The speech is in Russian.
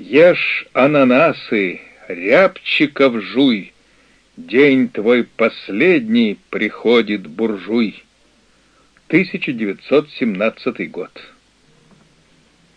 Ешь ананасы, рябчиков жуй, День твой последний приходит, буржуй. 1917 год.